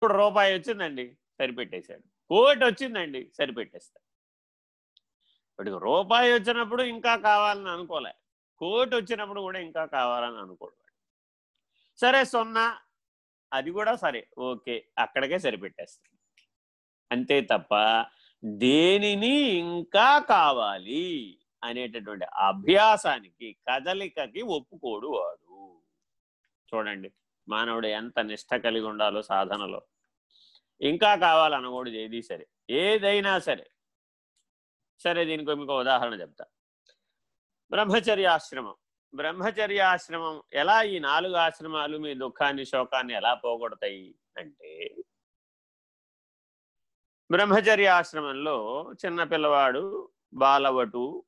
ఇప్పుడు రూపాయి వచ్చిందండి సరిపెట్టేశాడు. కోటి వచ్చిందండి సరిపెట్టేస్తాడు. ఇప్పుడు రూపాయి వచ్చినప్పుడు ఇంకా కావాలని అనుకోలే. కోటి వచ్చినప్పుడు కూడా ఇంకా కావాలని అనుకోడు సరే సున్నా. అది కూడా సరే. ఓకే. అక్కడికే సరిపెట్టేస్తాడు. అంతే తప్ప దేనిని ఇంకా కావాలి అనేటటువంటి అభ్యాసానికి కదలికకి ఒప్పుకోడు వాడు. చూడండి మానవుడు ఎంత నిష్ట కలిగి ఉండాలో సాధనలో. ఇంకా కావాలనకూడదు ఏది సరే. ఏదైనా సరే. సరే దీనికి ఇంకో ఉదాహరణ చెప్తా. బ్రహ్మచర్యాశ్రమం బ్రహ్మచర్యాశ్రమం ఎలా ఈ నాలుగు ఆశ్రమాలు మీ దుఃఖాన్ని శోకాన్ని ఎలా పోగొడతాయి అంటే బ్రహ్మచర్యాశ్రమంలో చిన్న పిల్లవాడు బాలవటు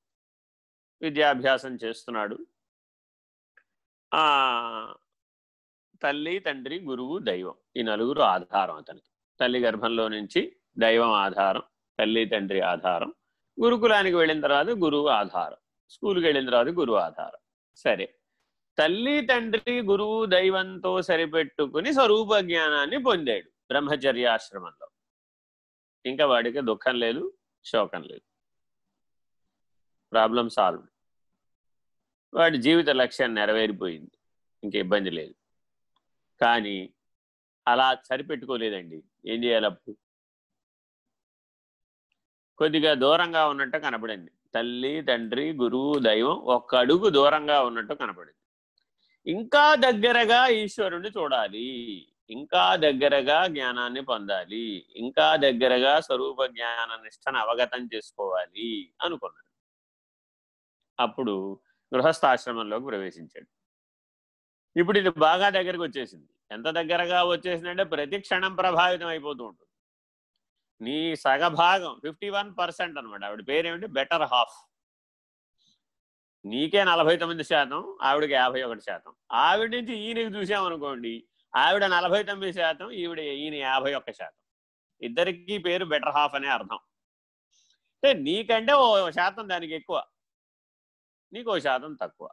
విద్యాభ్యాసం చేస్తున్నాడు. ఆ తల్లి తండ్రి గురువు దైవం ఈ నలుగురు ఆధారం అతనికి. తల్లి గర్భంలో నుంచి దైవం ఆధారం తల్లి తండ్రి ఆధారం గురుకులానికి వెళ్ళిన తర్వాత గురువు ఆధారం స్కూల్కి వెళ్ళిన తర్వాత గురువు ఆధారం. సరే. తల్లి తండ్రి గురువు దైవంతో సరిపెట్టుకుని స్వరూప జ్ఞానాన్ని పొందాడు బ్రహ్మచర్యాశ్రమంలో. ఇంకా వాడికి దుఃఖం లేదు శోకం లేదు. ప్రాబ్లం సాల్వ్ వాడి జీవిత లక్ష్యాన్ని నెరవేరిపోయింది. ఇంక ఇబ్బంది లేదు. కానీ అలా సరిపెట్టుకోలేదండి. ఏం చేయాలి అప్పుడు? కొద్దిగా దూరంగా ఉన్నట్టు కనపడింది. తల్లి తండ్రి గురువు దైవం ఒక్క అడుగు దూరంగా ఉన్నట్టు కనపడింది. ఇంకా దగ్గరగా ఈశ్వరుణ్ణి చూడాలి. ఇంకా దగ్గరగా జ్ఞానాన్ని పొందాలి. ఇంకా దగ్గరగా స్వరూప జ్ఞాన నిష్టను అవగతం చేసుకోవాలి అనుకున్నాడు. అప్పుడు గృహస్థాశ్రమంలోకి ప్రవేశించాడు. ఇప్పుడు ఇది బాగా దగ్గరకు వచ్చేసింది ఎంత దగ్గరగా వచ్చేసిందంటే ప్రతి క్షణం ప్రభావితం అయిపోతూ ఉంటుంది. నీ సగభాగం ఫిఫ్టీ వన్ పర్సెంట్ అనమాట ఆవిడ పేరేమిటి? బెటర్ హాఫ్ నీకే నలభై తొమ్మిది శాతం ఆవిడకి యాభై ఒకటి శాతం. ఆవిడ నుంచి ఈయనకి చూసామనుకోండి ఆవిడ నలభై తొమ్మిది శాతం ఈవిడ ఈయన యాభై ఒక్క శాతం. ఇద్దరికి పేరు బెటర్ హాఫ్ అనే అర్థం. అంటే నీకంటే ఓ శాతం దానికి ఎక్కువ. నీకు ఓ శాతం తక్కువ.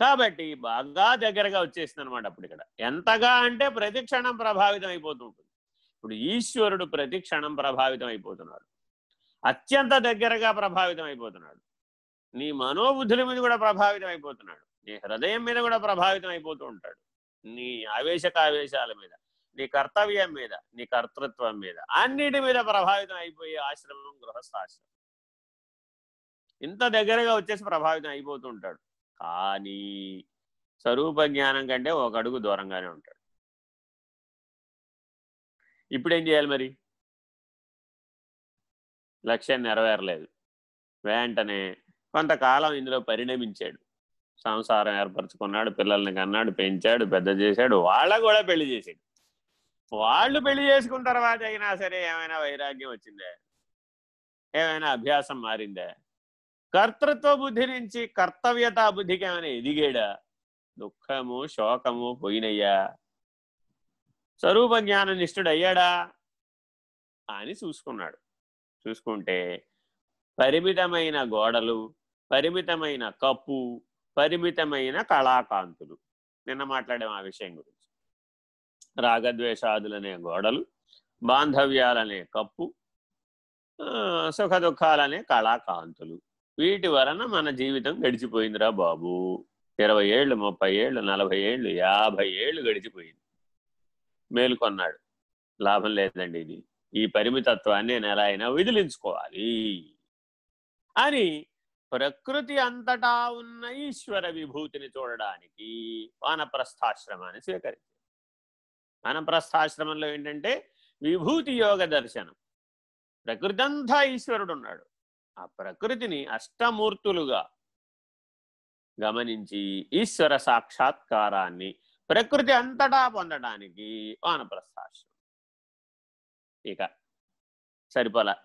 కాబట్టి బాగా దగ్గరగా వచ్చేసింది అనమాట అప్పుడు ఇక్కడ. ఎంతగా అంటే ప్రతిక్షణం ప్రభావితం అయిపోతూ ఉంటుంది. ఇప్పుడు ఈశ్వరుడు ప్రతిక్షణం ప్రభావితం అయిపోతున్నాడు. అత్యంత దగ్గరగా ప్రభావితం అయిపోతున్నాడు. నీ మనోబుద్ధుల మీద కూడా ప్రభావితం అయిపోతున్నాడు. నీ హృదయం మీద కూడా ప్రభావితం అయిపోతూ ఉంటాడు. నీ ఆవేశకావేశాల మీద నీ కర్తవ్యం మీద నీ కర్తృత్వం మీద అన్నిటి మీద ప్రభావితం అయిపోయే ఆశ్రమం గృహస్థాశ్రమం. ఇంత దగ్గరగా వచ్చేసి ప్రభావితం అయిపోతూ ఉంటాడు. కానీ స్వరూప జ్ఞానం కంటే ఒక అడుగు దూరంగానే ఉంటాడు. ఇప్పుడేం చేయాలి మరి? లక్ష్యం నెరవేరలేదు. వెంటనే కొంతకాలం ఇందులో పరిణమించాడు. సంసారం ఏర్పరచుకున్నాడు పిల్లల్ని కన్నాడు పెంచాడు పెద్ద చేశాడు వాళ్ళ కూడా పెళ్ళి చేశాడు. వాళ్ళు పెళ్ళి చేసుకున్న తర్వాత అయినా సరే ఏమైనా వైరాగ్యం వచ్చిందే? ఏమైనా అభ్యాసం మారిందే? కర్తృత్వ బుద్ధి నుంచి కర్తవ్యతా బుద్ధికి ఏమైనా ఎదిగాడా? దుఃఖము శోకము పోయినయ్యా. స్వరూప జ్ఞాన నిష్ఠుడు అయ్యాడా అని చూసుకున్నాడు. చూసుకుంటే పరిమితమైన గోడలు పరిమితమైన కప్పు పరిమితమైన కళాకాంతులు. నిన్న మాట్లాడాం ఆ విషయం గురించి. రాగద్వేషాదులనే గోడలు బాంధవ్యాలనే కప్పు సుఖ దుఃఖాలనే కళాకాంతులు. వీటి వలన మన జీవితం గడిచిపోయిందిరా బాబు. ఇరవై ఏళ్ళు ముప్పై ఏళ్ళు నలభై ఏళ్ళు యాభై ఏళ్ళు గడిచిపోయింది. మేలుకొన్నాడు. లాభం లేదండి ఇది. ఈ పరిమితత్వాన్ని నేను ఎలా అయినా విదిలించుకోవాలి. అని ప్రకృతి అంతటా ఉన్న ఈశ్వర విభూతిని చూడడానికి వానప్రస్థాశ్రమాన్ని స్వీకరించారు వానప్రస్థాశ్రమంలో ఏంటంటే విభూతి యోగ దర్శనం. ప్రకృతి అంతా ఈశ్వరుడు ఉన్నాడు ఆ ప్రకృతిని అష్టమూర్తులుగా గమనించి ఈశ్వర సాక్షాత్కారాన్ని ప్రకృతి అంతటా పొందడానికి వానప్రస్థాశ్రమం. ఇక సరిపోలా.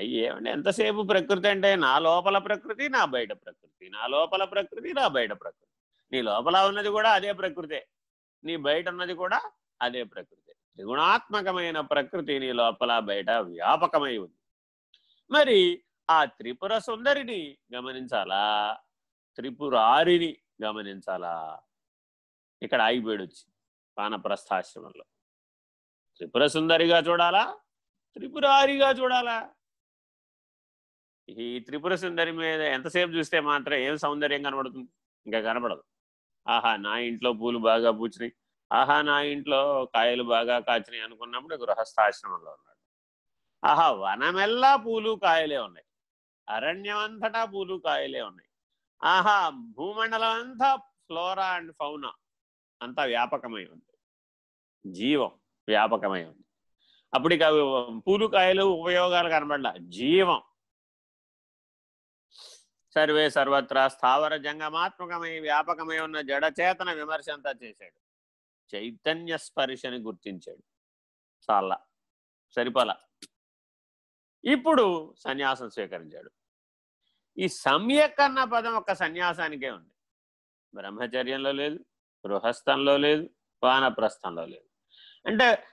ఏమంటే ఎంతసేపు ప్రకృతి అంటే నా లోపల ప్రకృతి నా బయట ప్రకృతి. నా లోపల ప్రకృతి నా బయట ప్రకృతి. నీ లోపల ఉన్నది కూడా అదే ప్రకృతే. నీ బయట ఉన్నది కూడా అదే ప్రకృతే. త్రిగుణాత్మకమైన ప్రకృతి నీ లోపల బయట వ్యాపకమై ఉంది. మరి ఆ త్రిపుర సుందరిని గమనించాలా? త్రిపురారిని గమనించాలా? ఇక్కడ ఆగిపోయాడు వచ్చి వానప్రస్థాశ్రమంలో త్రిపుర సుందరిగా చూడాలా? త్రిపురారిగా చూడాలా? ఈ త్రిపుర సుందరి మీద ఎంతసేపు చూస్తే మాత్రం ఏం సౌందర్యం కనబడుతుంది? ఇంకా కనబడదు. ఆహా నా ఇంట్లో పూలు బాగా పూచినాయి. ఆహా నా ఇంట్లో కాయలు బాగా కాచినాయి అనుకున్నప్పుడు గృహస్థాశ్రమంలో ఉన్నాడు. ఆహా వనమెల్లా పూలు కాయలే ఉన్నాయి. అరణ్యం అంతటా పూలు కాయలే ఉన్నాయి. ఆహా భూమండలం అంతా ఫ్లోరా అండ్ ఫౌనా. అంతా వ్యాపకమై ఉంది. జీవం వ్యాపకమై ఉంది. అప్పుడు ఇక పూలు కాయలు ఉపయోగాలు కనబడలా. జీవం. సర్వే సర్వత్రా స్థావర జంగమాత్మకమై వ్యాపకమై ఉన్న జడచేతన విమర్శ అంతా చేశాడు. చైతన్య స్పర్శని గుర్తించాడు. చాలా. సరిపల? ఇప్పుడు సన్యాసం స్వీకరించాడు. ఈ సమ్యక్ అన్న పదం ఒక సన్యాసానికే ఉంది. బ్రహ్మచర్యంలో లేదు గృహస్థంలో లేదు వానప్రస్థంలో లేదు. అంటే